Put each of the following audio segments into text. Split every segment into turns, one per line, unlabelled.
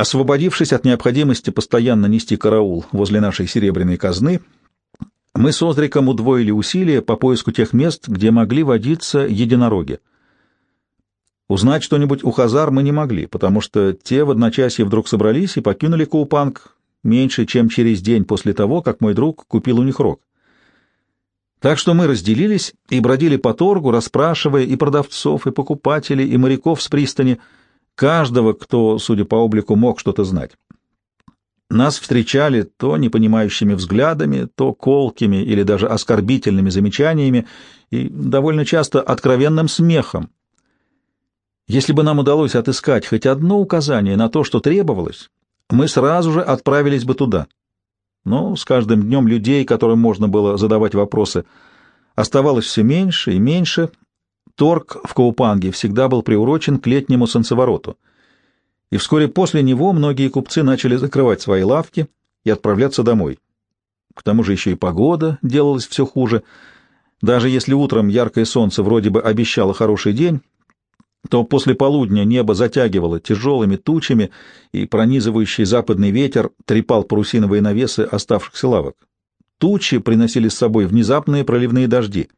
Освободившись от необходимости постоянно нести караул возле нашей серебряной казны, мы с Озриком удвоили усилия по поиску тех мест, где могли водиться единороги. Узнать что-нибудь у Хазар мы не могли, потому что те в одночасье вдруг собрались и покинули Каупанг меньше, чем через день после того, как мой друг купил у них рог. Так что мы разделились и бродили по торгу, расспрашивая и продавцов, и покупателей, и моряков с пристани, каждого, кто, судя по облику, мог что-то знать. Нас встречали то непонимающими взглядами, то колкими или даже оскорбительными замечаниями и довольно часто откровенным смехом. Если бы нам удалось отыскать хоть одно указание на то, что требовалось, мы сразу же отправились бы туда — но с каждым днем людей, которым можно было задавать вопросы, оставалось все меньше и меньше. Торг в Каупанге всегда был приурочен к летнему солнцевороту, и вскоре после него многие купцы начали закрывать свои лавки и отправляться домой. К тому же еще и погода делалась все хуже. Даже если утром яркое солнце вроде бы обещало хороший день, то после полудня небо затягивало тяжелыми тучами, и пронизывающий западный ветер трепал парусиновые навесы оставшихся лавок. Тучи приносили с собой внезапные проливные дожди.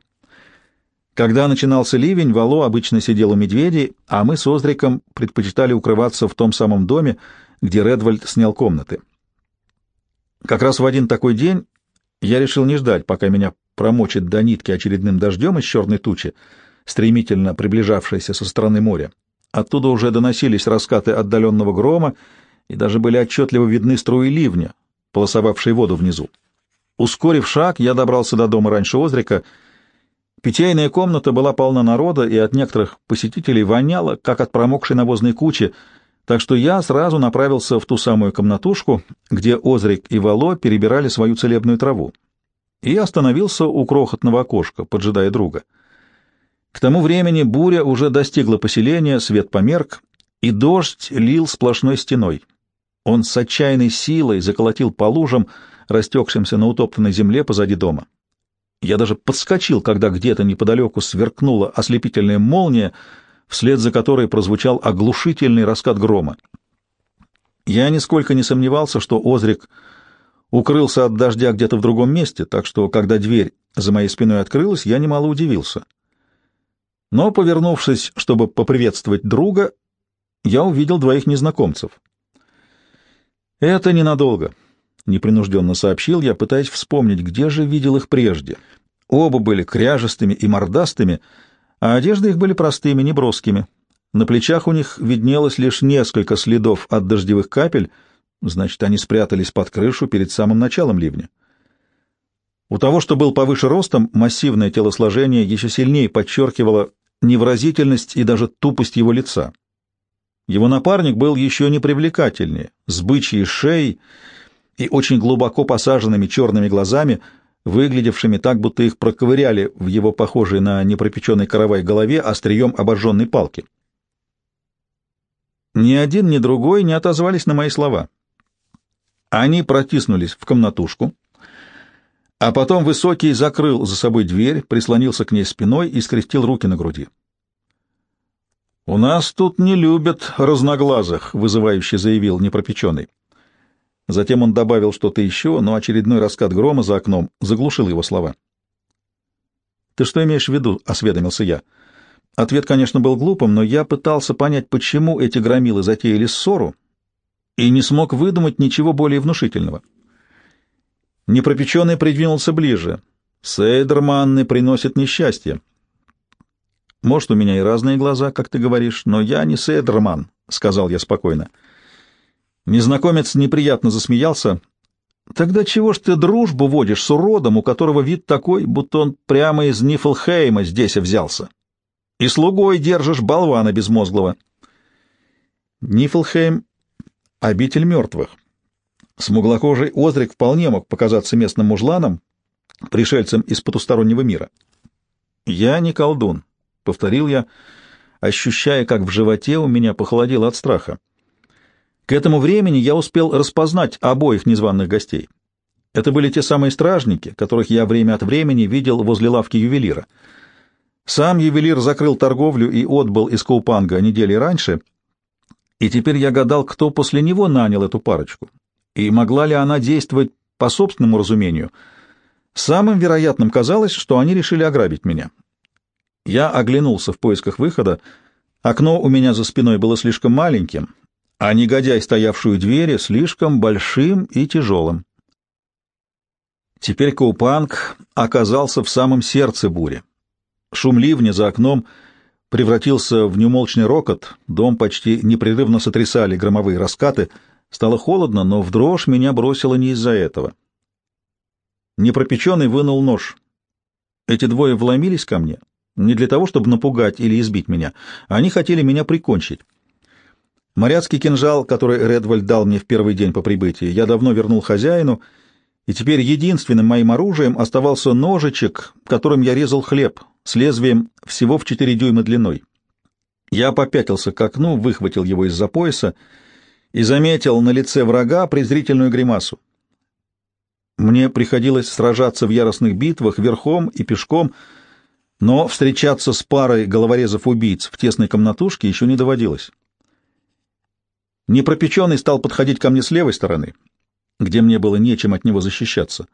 Когда начинался ливень, Вало обычно сидел у медведей, а мы с Озриком предпочитали укрываться в том самом доме, где Редвальд снял комнаты. Как раз в один такой день я решил не ждать, пока меня промочит до нитки очередным дождем из черной тучи, стремительно приближавшейся со стороны моря. Оттуда уже доносились раскаты отдаленного грома, и даже были отчетливо видны струи ливня, полосовавшие воду внизу. Ускорив шаг, я добрался до дома раньше Озрика. Питейная комната была полна народа, и от некоторых посетителей воняло, как от промокшей навозной кучи, так что я сразу направился в ту самую комнатушку, где Озрик и Вало перебирали свою целебную траву, и остановился у крохотного окошка, поджидая друга. К тому времени буря уже достигла поселения, свет померк, и дождь лил сплошной стеной. Он с отчаянной силой заколотил по лужам, растекшимся на утоптанной земле позади дома. Я даже подскочил, когда где-то неподалеку сверкнула ослепительная молния, вслед за которой прозвучал оглушительный раскат грома. Я нисколько не сомневался, что Озрик укрылся от дождя где-то в другом месте, так что, когда дверь за моей спиной открылась, я немало удивился — но, повернувшись, чтобы поприветствовать друга, я увидел двоих незнакомцев. «Это ненадолго», — непринужденно сообщил я, пытаясь вспомнить, где же видел их прежде. Оба были кряжестыми и мордастыми, а одежды их были простыми, неброскими. На плечах у них виднелось лишь несколько следов от дождевых капель, значит, они спрятались под крышу перед самым началом ливня. У того, что был повыше ростом, массивное телосложение еще сильнее подчеркивало невразительность и даже тупость его лица. Его напарник был еще непривлекательнее, с бычьей шеей и очень глубоко посаженными черными глазами, выглядевшими так, будто их проковыряли в его похожей на непропеченный каравай голове острием обожженной палки. Ни один, ни другой не отозвались на мои слова. Они протиснулись в комнатушку, а потом Высокий закрыл за собой дверь, прислонился к ней спиной и скрестил руки на груди. «У нас тут не любят разноглазых», — вызывающе заявил непропеченный. Затем он добавил что-то еще, но очередной раскат грома за окном заглушил его слова. «Ты что имеешь в виду?» — осведомился я. Ответ, конечно, был глупым, но я пытался понять, почему эти громилы затеяли ссору, и не смог выдумать ничего более внушительного. Непропеченный придвинулся ближе. «Сейдерманны приносят несчастье». «Может, у меня и разные глаза, как ты говоришь, но я не Сейдерман», — сказал я спокойно. Незнакомец неприятно засмеялся. «Тогда чего ж ты дружбу водишь с уродом, у которого вид такой, будто он прямо из Нифлхейма здесь взялся? И слугой держишь болвана безмозглого». Нифлхейм — обитель мертвых. Смуглокожий Озрик вполне мог показаться местным мужланом, пришельцем из потустороннего мира. «Я не колдун», — повторил я, ощущая, как в животе у меня похолодело от страха. К этому времени я успел распознать обоих незваных гостей. Это были те самые стражники, которых я время от времени видел возле лавки ювелира. Сам ювелир закрыл торговлю и отбыл из Каупанга недели раньше — И теперь я гадал, кто после него нанял эту парочку, и могла ли она действовать по собственному разумению. Самым вероятным казалось, что они решили ограбить меня. Я оглянулся в поисках выхода. Окно у меня за спиной было слишком маленьким, а негодяй, стоявший у двери, слишком большим и тяжелым. Теперь Каупанг оказался в самом сердце бури. Шум ливня за окном превратился в неумолчный рокот, дом почти непрерывно сотрясали громовые раскаты. Стало холодно, но в дрожь меня бросило не из-за этого. Непропеченный вынул нож. Эти двое вломились ко мне не для того, чтобы напугать или избить меня. Они хотели меня прикончить. Моряцкий кинжал, который Редвальд дал мне в первый день по прибытии, я давно вернул хозяину, и теперь единственным моим оружием оставался ножичек, которым я резал хлеб, с лезвием всего в четыре дюйма длиной. Я попятился к окну, выхватил его из-за пояса и заметил на лице врага презрительную гримасу. Мне приходилось сражаться в яростных битвах верхом и пешком, но встречаться с парой головорезов-убийц в тесной комнатушке еще не доводилось. Непропеченный стал подходить ко мне с левой стороны, где мне было нечем от него защищаться.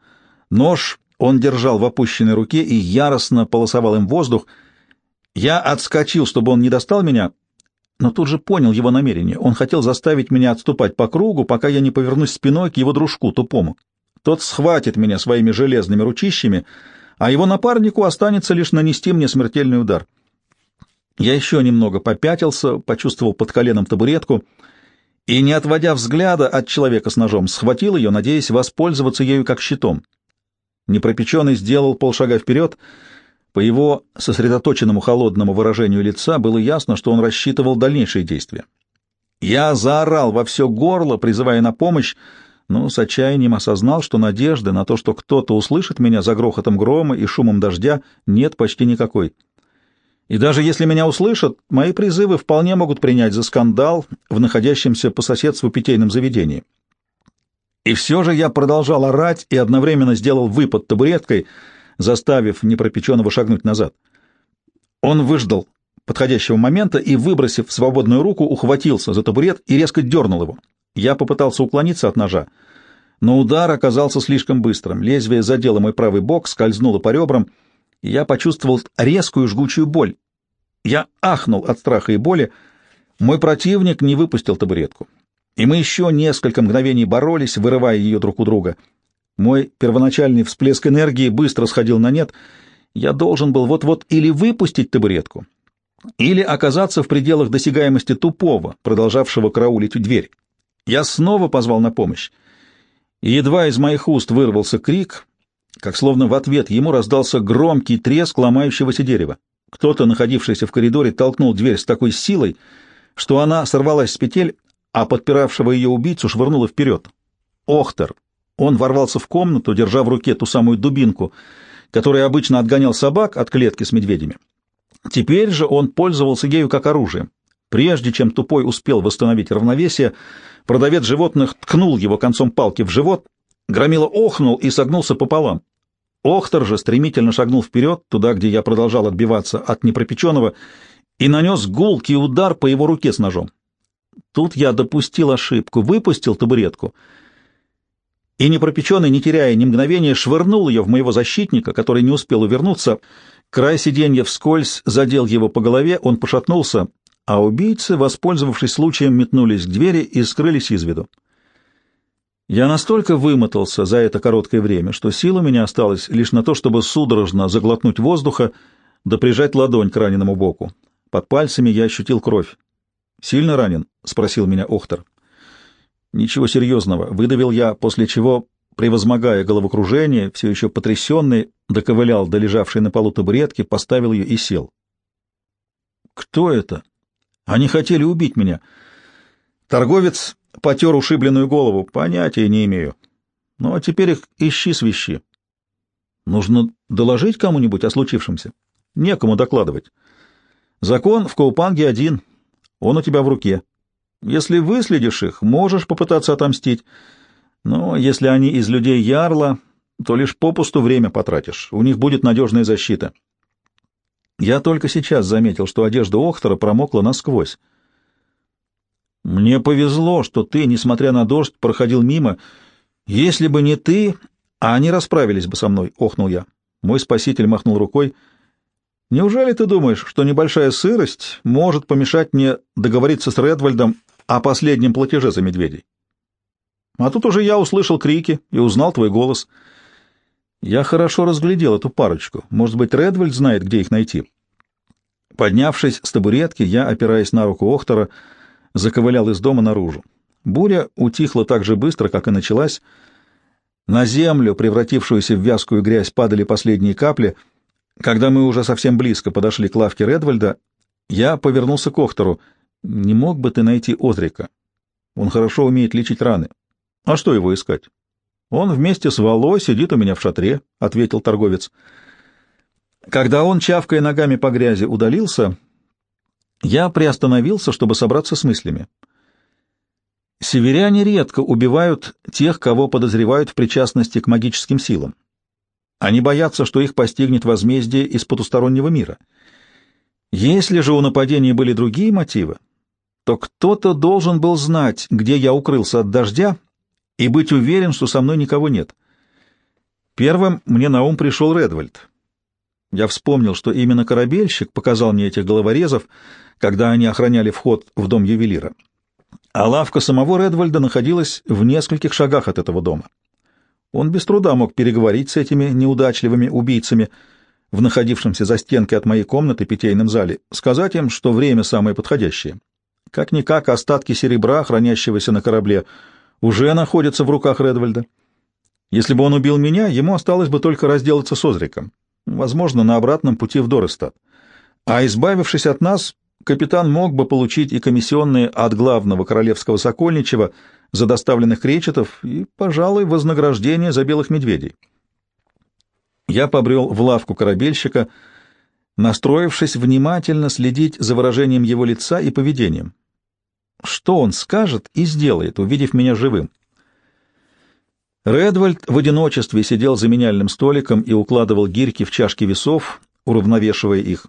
Нож он держал в опущенной руке и яростно полосовал им воздух. Я отскочил, чтобы он не достал меня, но тут же понял его намерение. Он хотел заставить меня отступать по кругу, пока я не повернусь спиной к его дружку, тупому. Тот схватит меня своими железными ручищами, а его напарнику останется лишь нанести мне смертельный удар. Я еще немного попятился, почувствовал под коленом табуретку — и, не отводя взгляда от человека с ножом, схватил ее, надеясь воспользоваться ею как щитом. Непропеченный сделал полшага вперед. По его сосредоточенному холодному выражению лица было ясно, что он рассчитывал дальнейшие действия. Я заорал во все горло, призывая на помощь, но с отчаянием осознал, что надежды на то, что кто-то услышит меня за грохотом грома и шумом дождя, нет почти никакой. И даже если меня услышат, мои призывы вполне могут принять за скандал в находящемся по соседству питейном заведении. И все же я продолжал орать и одновременно сделал выпад табуреткой, заставив непропеченного шагнуть назад. Он выждал подходящего момента и, выбросив свободную руку, ухватился за табурет и резко дернул его. Я попытался уклониться от ножа, но удар оказался слишком быстрым. Лезвие задело мой правый бок, скользнуло по ребрам — я почувствовал резкую жгучую боль. Я ахнул от страха и боли. Мой противник не выпустил табуретку, и мы еще несколько мгновений боролись, вырывая ее друг у друга. Мой первоначальный всплеск энергии быстро сходил на нет. Я должен был вот-вот или выпустить табуретку, или оказаться в пределах досягаемости тупого, продолжавшего караулить дверь. Я снова позвал на помощь. Едва из моих уст вырвался крик, как словно в ответ ему раздался громкий треск ломающегося дерева. Кто-то, находившийся в коридоре, толкнул дверь с такой силой, что она сорвалась с петель, а подпиравшего ее убийцу швырнула вперед. Охтер! Он ворвался в комнату, держа в руке ту самую дубинку, которая обычно отгонял собак от клетки с медведями. Теперь же он пользовался ею как оружием. Прежде чем тупой успел восстановить равновесие, продавец животных ткнул его концом палки в живот, Громила охнул и согнулся пополам. Охтер же стремительно шагнул вперед, туда, где я продолжал отбиваться от непропеченного, и нанес гулкий удар по его руке с ножом. Тут я допустил ошибку, выпустил табуретку, и непропеченный, не теряя ни мгновения, швырнул ее в моего защитника, который не успел увернуться. Край сиденья вскользь задел его по голове, он пошатнулся, а убийцы, воспользовавшись случаем, метнулись к двери и скрылись из виду. Я настолько вымотался за это короткое время, что сил у меня осталось лишь на то, чтобы судорожно заглотнуть воздуха да прижать ладонь к раненому боку. Под пальцами я ощутил кровь. «Сильно ранен?» — спросил меня Охтер. «Ничего серьезного», — выдавил я, после чего, превозмогая головокружение, все еще потрясенный, доковылял до лежавшей на полу табуретки, поставил ее и сел. «Кто это? Они хотели убить меня». Торговец потер ушибленную голову. Понятия не имею. Ну, а теперь их ищи свищи. Нужно доложить кому-нибудь о случившемся. Некому докладывать. Закон в Коупанге один. Он у тебя в руке. Если выследишь их, можешь попытаться отомстить. Но если они из людей Ярла, то лишь попусту время потратишь. У них будет надежная защита. Я только сейчас заметил, что одежда Охтера промокла насквозь. Мне повезло, что ты, несмотря на дождь, проходил мимо. Если бы не ты, а они расправились бы со мной, — охнул я. Мой спаситель махнул рукой. Неужели ты думаешь, что небольшая сырость может помешать мне договориться с Редвальдом о последнем платеже за медведей? А тут уже я услышал крики и узнал твой голос. Я хорошо разглядел эту парочку. Может быть, Редвальд знает, где их найти. Поднявшись с табуретки, я, опираясь на руку Охтора, заковылял из дома наружу. Буря утихла так же быстро, как и началась. На землю, превратившуюся в вязкую грязь, падали последние капли. Когда мы уже совсем близко подошли к лавке Редвальда, я повернулся к Охтору. «Не мог бы ты найти Одрика? Он хорошо умеет лечить раны. А что его искать? Он вместе с Вало сидит у меня в шатре, — ответил торговец. Когда он, чавкая ногами по грязи, удалился, я приостановился, чтобы собраться с мыслями. Северяне редко убивают тех, кого подозревают в причастности к магическим силам. Они боятся, что их постигнет возмездие из потустороннего мира. Если же у нападения были другие мотивы, то кто-то должен был знать, где я укрылся от дождя, и быть уверен, что со мной никого нет. Первым мне на ум пришел Редвальд. Я вспомнил, что именно корабельщик показал мне этих головорезов, когда они охраняли вход в дом ювелира. А лавка самого Редвальда находилась в нескольких шагах от этого дома. Он без труда мог переговорить с этими неудачливыми убийцами в находившемся за стенкой от моей комнаты питейном зале, сказать им, что время самое подходящее. Как-никак остатки серебра, хранящегося на корабле, — уже находится в руках Редвальда. Если бы он убил меня, ему осталось бы только разделаться с Озриком, возможно, на обратном пути в Дорестад. А избавившись от нас, капитан мог бы получить и комиссионные от главного королевского сокольничего за доставленных кречетов и, пожалуй, вознаграждение за белых медведей. Я побрел в лавку корабельщика, настроившись внимательно следить за выражением его лица и поведением. Что он скажет и сделает, увидев меня живым? Редвальд в одиночестве сидел за меняльным столиком и укладывал гирьки в чашки весов, уравновешивая их.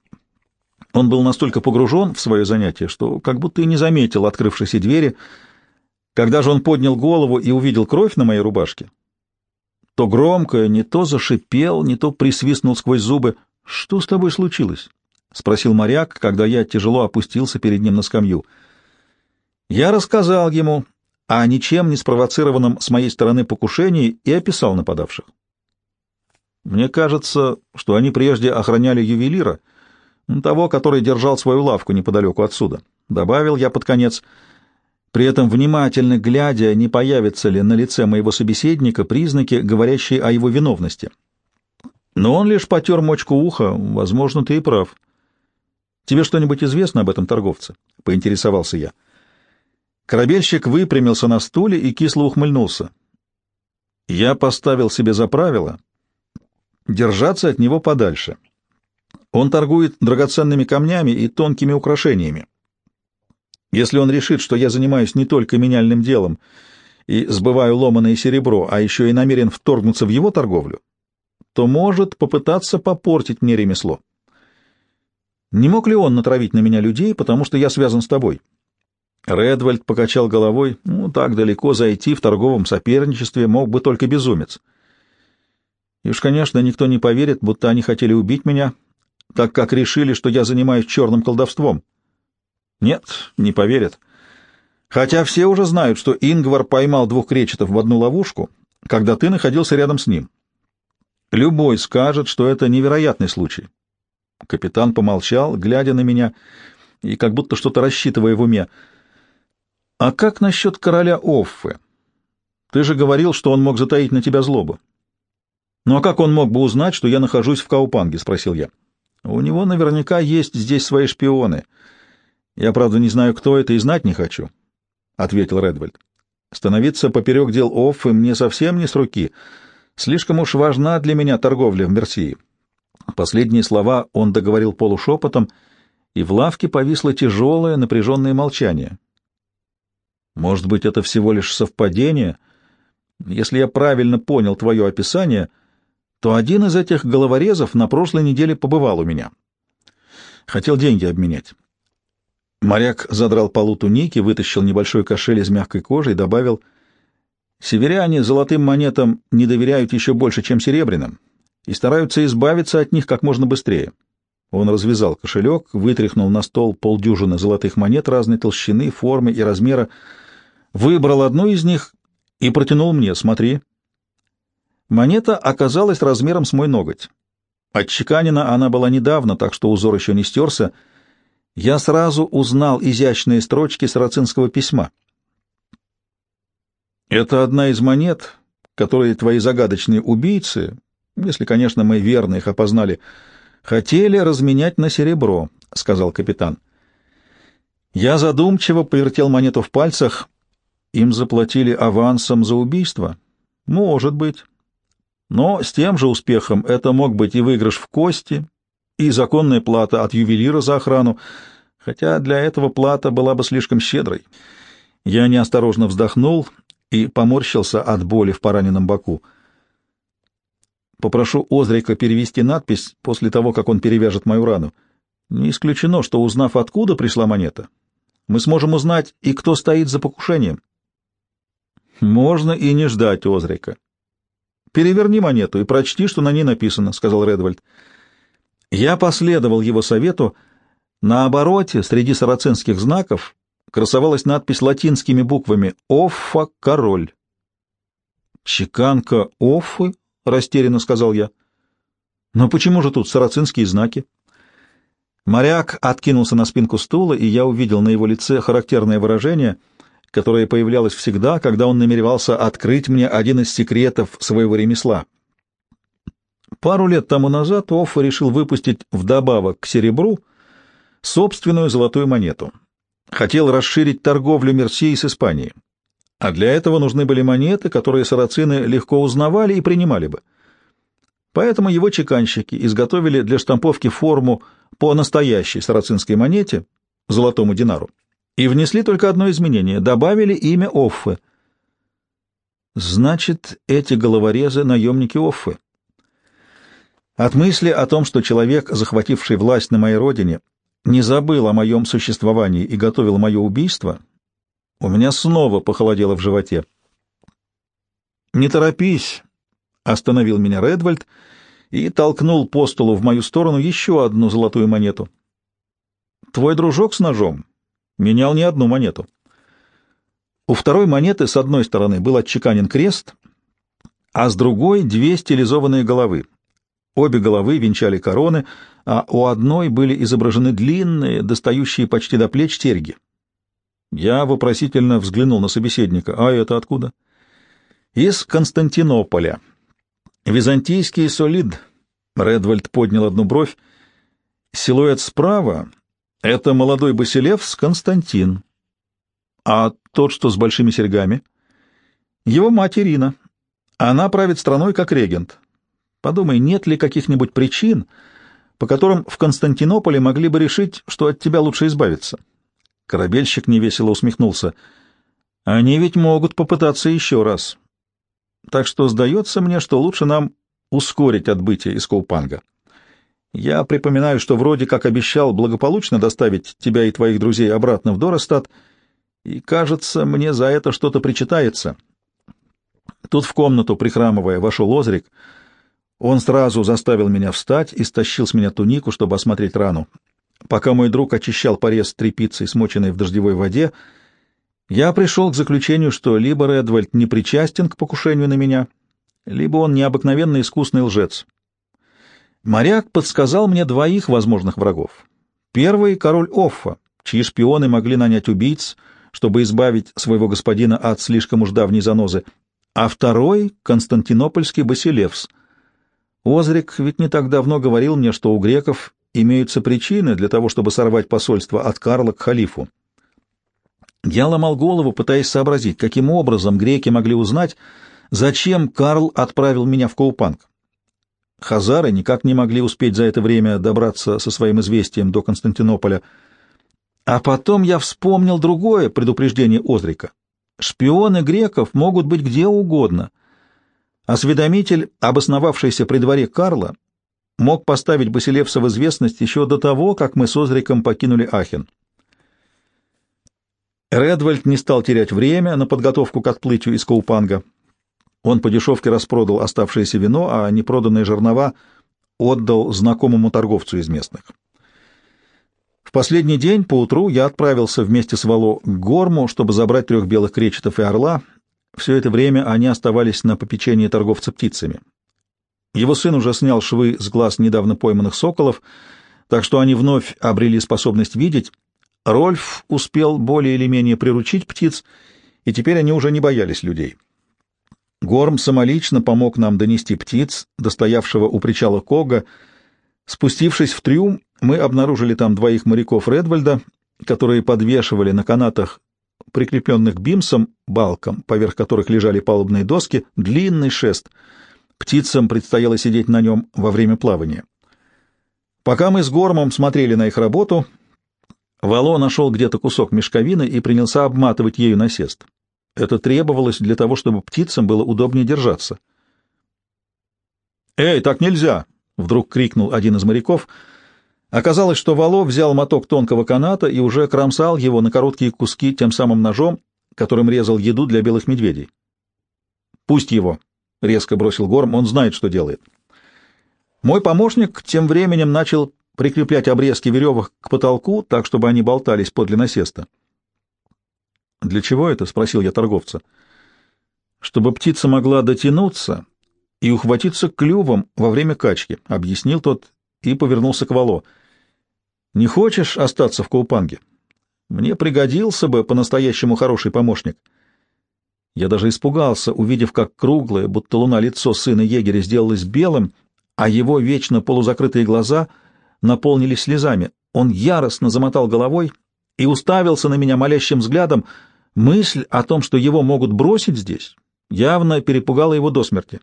Он был настолько погружен в свое занятие, что как будто и не заметил открывшейся двери. Когда же он поднял голову и увидел кровь на моей рубашке, то громко не то зашипел, не то присвистнул сквозь зубы. «Что с тобой случилось?» — спросил моряк, когда я тяжело опустился перед ним на скамью — я рассказал ему о ничем не спровоцированном с моей стороны покушении и описал нападавших. Мне кажется, что они прежде охраняли ювелира, того, который держал свою лавку неподалеку отсюда. Добавил я под конец, при этом внимательно глядя, не появятся ли на лице моего собеседника признаки, говорящие о его виновности. Но он лишь потер мочку уха, возможно, ты и прав. Тебе что-нибудь известно об этом торговце? — поинтересовался я. — Корабельщик выпрямился на стуле и кисло ухмыльнулся. Я поставил себе за правило держаться от него подальше. Он торгует драгоценными камнями и тонкими украшениями. Если он решит, что я занимаюсь не только меняльным делом и сбываю ломаное серебро, а еще и намерен вторгнуться в его торговлю, то может попытаться попортить мне ремесло. Не мог ли он натравить на меня людей, потому что я связан с тобой? Редвальд покачал головой. Ну, так далеко зайти в торговом соперничестве мог бы только безумец. И уж, конечно, никто не поверит, будто они хотели убить меня, так как решили, что я занимаюсь черным колдовством. Нет, не поверят. Хотя все уже знают, что Ингвар поймал двух кречетов в одну ловушку, когда ты находился рядом с ним. Любой скажет, что это невероятный случай. Капитан помолчал, глядя на меня и как будто что-то рассчитывая в уме — «А как насчет короля Оффы? Ты же говорил, что он мог затаить на тебя злобу». «Ну а как он мог бы узнать, что я нахожусь в Каупанге?» — спросил я. «У него наверняка есть здесь свои шпионы. Я, правда, не знаю, кто это, и знать не хочу», — ответил Редвальд. «Становиться поперек дел Оффы мне совсем не с руки. Слишком уж важна для меня торговля в Мерсии». Последние слова он договорил полушепотом, и в лавке повисло тяжелое напряженное молчание. Может быть, это всего лишь совпадение? Если я правильно понял твое описание, то один из этих головорезов на прошлой неделе побывал у меня. Хотел деньги обменять. Моряк задрал полу туники, вытащил небольшой кошель из мягкой кожи и добавил, «Северяне золотым монетам не доверяют еще больше, чем серебряным, и стараются избавиться от них как можно быстрее». Он развязал кошелек, вытряхнул на стол полдюжины золотых монет разной толщины, формы и размера, выбрал одну из них и протянул мне, смотри. Монета оказалась размером с мой ноготь. Отчеканена она была недавно, так что узор еще не стерся. Я сразу узнал изящные строчки сарацинского письма. Это одна из монет, которые твои загадочные убийцы, если, конечно, мы верно их опознали, хотели разменять на серебро, — сказал капитан. Я задумчиво повертел монету в пальцах. Им заплатили авансом за убийство? Может быть. Но с тем же успехом это мог быть и выигрыш в кости, и законная плата от ювелира за охрану, хотя для этого плата была бы слишком щедрой. Я неосторожно вздохнул и поморщился от боли в пораненном боку. Попрошу Озрика перевести надпись после того, как он перевяжет мою рану. Не исключено, что, узнав, откуда пришла монета, мы сможем узнать и кто стоит за покушением. Можно и не ждать Озрика. «Переверни монету и прочти, что на ней написано», — сказал Редвальд. Я последовал его совету. На обороте среди сарацинских знаков красовалась надпись латинскими буквами «Оффа король». «Чеканка Оффы?» — растерянно сказал я. «Но почему же тут сарацинские знаки?» Моряк откинулся на спинку стула, и я увидел на его лице характерное выражение — которое появлялось всегда, когда он намеревался открыть мне один из секретов своего ремесла. Пару лет тому назад Оффа решил выпустить вдобавок к серебру собственную золотую монету. Хотел расширить торговлю Мерсии с Испанией. А для этого нужны были монеты, которые сарацины легко узнавали и принимали бы. Поэтому его чеканщики изготовили для штамповки форму по настоящей сарацинской монете, золотому динару и внесли только одно изменение — добавили имя Оффы. Значит, эти головорезы — наемники Оффы. От мысли о том, что человек, захвативший власть на моей родине, не забыл о моем существовании и готовил мое убийство, у меня снова похолодело в животе. «Не торопись», — остановил меня Редвальд и толкнул по столу в мою сторону еще одну золотую монету. «Твой дружок с ножом менял не одну монету. У второй монеты с одной стороны был отчеканен крест, а с другой — две стилизованные головы. Обе головы венчали короны, а у одной были изображены длинные, достающие почти до плеч серьги. Я вопросительно взглянул на собеседника. «А это откуда?» «Из Константинополя. Византийский солид». Редвальд поднял одну бровь. «Силуэт справа это молодой Басилевс Константин. А тот, что с большими серьгами? Его мать Ирина. Она правит страной как регент. Подумай, нет ли каких-нибудь причин, по которым в Константинополе могли бы решить, что от тебя лучше избавиться? Корабельщик невесело усмехнулся. Они ведь могут попытаться еще раз. Так что сдается мне, что лучше нам ускорить отбытие из Коупанга. Я припоминаю, что вроде как обещал благополучно доставить тебя и твоих друзей обратно в Доростат, и, кажется, мне за это что-то причитается. Тут в комнату, прихрамывая, вошел Озрик. Он сразу заставил меня встать и стащил с меня тунику, чтобы осмотреть рану. Пока мой друг очищал порез тряпицей, смоченной в дождевой воде, я пришел к заключению, что либо Редвальд не причастен к покушению на меня, либо он необыкновенно искусный лжец. Моряк подсказал мне двоих возможных врагов. Первый — король Оффа, чьи шпионы могли нанять убийц, чтобы избавить своего господина от слишком уж давней занозы, а второй — константинопольский Басилевс. Озрик ведь не так давно говорил мне, что у греков имеются причины для того, чтобы сорвать посольство от Карла к халифу. Я ломал голову, пытаясь сообразить, каким образом греки могли узнать, зачем Карл отправил меня в Коупанг. Хазары никак не могли успеть за это время добраться со своим известием до Константинополя. А потом я вспомнил другое предупреждение Озрика. Шпионы греков могут быть где угодно. Осведомитель, обосновавшийся при дворе Карла, мог поставить Басилевса в известность еще до того, как мы с Озриком покинули Ахен. Редвальд не стал терять время на подготовку к отплытию из Каупанга. Он по дешевке распродал оставшееся вино, а непроданные жернова отдал знакомому торговцу из местных. В последний день поутру я отправился вместе с Вало к Горму, чтобы забрать трех белых кречетов и орла. Все это время они оставались на попечении торговца птицами. Его сын уже снял швы с глаз недавно пойманных соколов, так что они вновь обрели способность видеть. Рольф успел более или менее приручить птиц, и теперь они уже не боялись людей. Горм самолично помог нам донести птиц, достоявшего у причала Кога. Спустившись в трюм, мы обнаружили там двоих моряков Редвальда, которые подвешивали на канатах, прикрепленных бимсом, балкам, поверх которых лежали палубные доски, длинный шест. Птицам предстояло сидеть на нем во время плавания. Пока мы с Гормом смотрели на их работу, Вало нашел где-то кусок мешковины и принялся обматывать ею насест. Это требовалось для того, чтобы птицам было удобнее держаться. «Эй, так нельзя!» — вдруг крикнул один из моряков. Оказалось, что Вало взял моток тонкого каната и уже кромсал его на короткие куски тем самым ножом, которым резал еду для белых медведей. «Пусть его!» — резко бросил Горм, — он знает, что делает. Мой помощник тем временем начал прикреплять обрезки веревок к потолку, так, чтобы они болтались подле насеста. «Для чего это?» — спросил я торговца. «Чтобы птица могла дотянуться и ухватиться клювом во время качки», — объяснил тот и повернулся к Вало. «Не хочешь остаться в Каупанге? Мне пригодился бы по-настоящему хороший помощник». Я даже испугался, увидев, как круглое, будто луна лицо сына егеря сделалось белым, а его вечно полузакрытые глаза наполнились слезами. Он яростно замотал головой и уставился на меня молящим взглядом — Мысль о том, что его могут бросить здесь, явно перепугала его до смерти.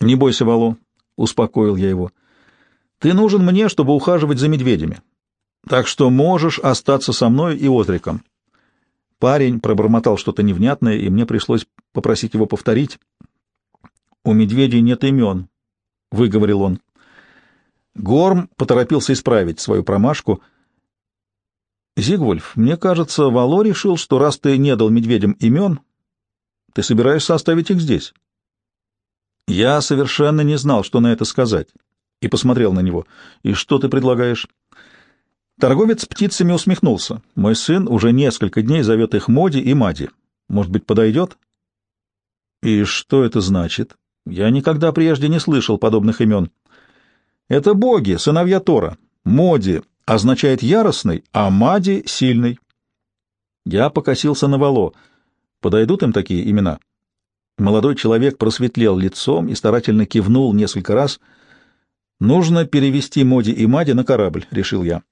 «Не бойся, Вало», — успокоил я его. «Ты нужен мне, чтобы ухаживать за медведями. Так что можешь остаться со мной и Озриком». Парень пробормотал что-то невнятное, и мне пришлось попросить его повторить. «У медведей нет имен», — выговорил он. Горм поторопился исправить свою промашку — Зигвольф, мне кажется, Вало решил, что раз ты не дал медведям имен, ты собираешься оставить их здесь. Я совершенно не знал, что на это сказать, и посмотрел на него. И что ты предлагаешь? Торговец птицами усмехнулся. Мой сын уже несколько дней зовет их Моди и Мади. Может быть, подойдет? И что это значит? Я никогда прежде не слышал подобных имен. Это боги, сыновья Тора. Моди означает яростный, а Мади — сильный. Я покосился на Вало. Подойдут им такие имена? Молодой человек просветлел лицом и старательно кивнул несколько раз. «Нужно перевести Моди и Мади на корабль», — решил я.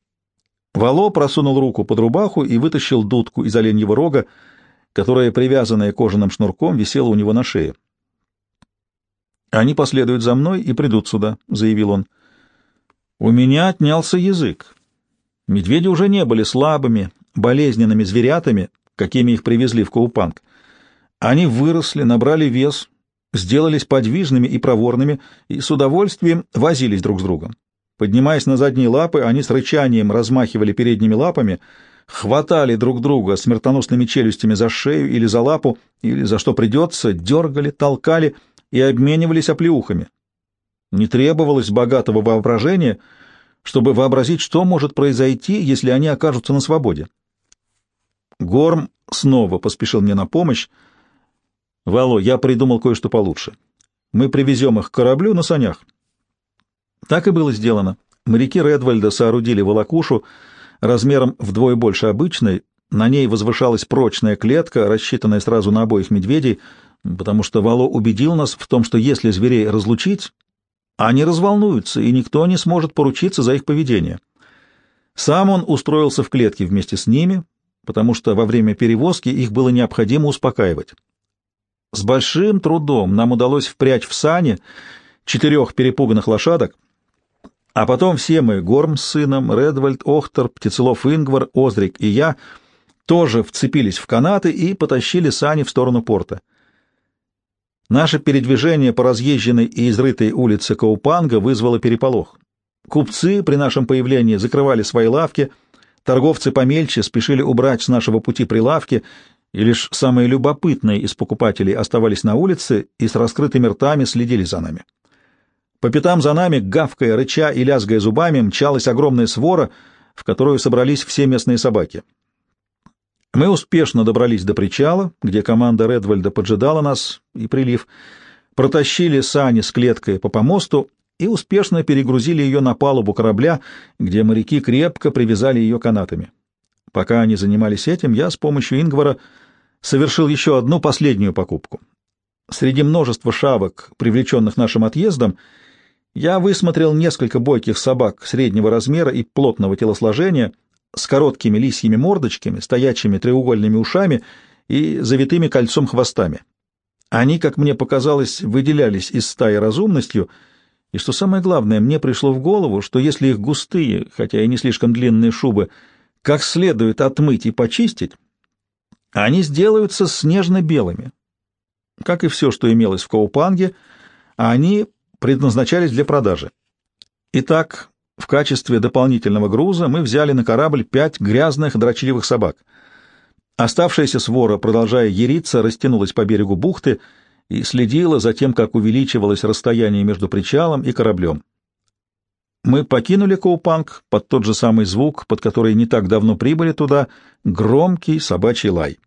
Вало просунул руку под рубаху и вытащил дудку из оленьего рога, которая, привязанная кожаным шнурком, висела у него на шее. «Они последуют за мной и придут сюда», — заявил он. У меня отнялся язык. Медведи уже не были слабыми, болезненными зверятами, какими их привезли в Коупанг. Они выросли, набрали вес, сделались подвижными и проворными и с удовольствием возились друг с другом. Поднимаясь на задние лапы, они с рычанием размахивали передними лапами, хватали друг друга смертоносными челюстями за шею или за лапу, или за что придется, дергали, толкали и обменивались оплеухами. Не требовалось богатого воображения — чтобы вообразить, что может произойти, если они окажутся на свободе. Горм снова поспешил мне на помощь. «Вало, я придумал кое-что получше. Мы привезем их к кораблю на санях». Так и было сделано. Моряки Редвальда соорудили волокушу размером вдвое больше обычной. На ней возвышалась прочная клетка, рассчитанная сразу на обоих медведей, потому что Вало убедил нас в том, что если зверей разлучить, они разволнуются, и никто не сможет поручиться за их поведение. Сам он устроился в клетке вместе с ними, потому что во время перевозки их было необходимо успокаивать. С большим трудом нам удалось впрячь в сани четырех перепуганных лошадок, а потом все мы, Горм с сыном, Редвальд, Охтер, Птицелов Ингвар, Озрик и я, тоже вцепились в канаты и потащили сани в сторону порта. Наше передвижение по разъезженной и изрытой улице Каупанга вызвало переполох. Купцы при нашем появлении закрывали свои лавки, Торговцы помельче спешили убрать с нашего пути прилавки, и лишь самые любопытные из покупателей оставались на улице и с раскрытыми ртами следили за нами. По пятам за нами, гавкая, рыча и лязгая зубами, мчалась огромная свора, в которую собрались все местные собаки. Мы успешно добрались до причала, где команда Редвальда поджидала нас и прилив, протащили сани с клеткой по помосту и успешно перегрузили ее на палубу корабля, где моряки крепко привязали ее канатами. Пока они занимались этим, я с помощью Ингвара совершил еще одну последнюю покупку. Среди множества шавок, привлеченных нашим отъездом, я высмотрел несколько бойких собак среднего размера и плотного телосложения с короткими лисьими мордочками, стоячими треугольными ушами и завитыми кольцом хвостами. Они, как мне показалось, выделялись из стаи разумностью, и, что самое главное, мне пришло в голову, что если их густые, хотя и не слишком длинные шубы, как следует отмыть и почистить, они сделаются снежно-белыми. Как и все, что имелось в Коупанге, они предназначались для продажи. Итак, в качестве дополнительного груза мы взяли на корабль пять грязных дрочливых собак. Оставшаяся свора, продолжая яриться, растянулась по берегу бухты и следила за тем, как увеличивалось расстояние между причалом и кораблем. Мы покинули Коупанг под тот же самый звук, под который не так давно прибыли туда, громкий собачий лай.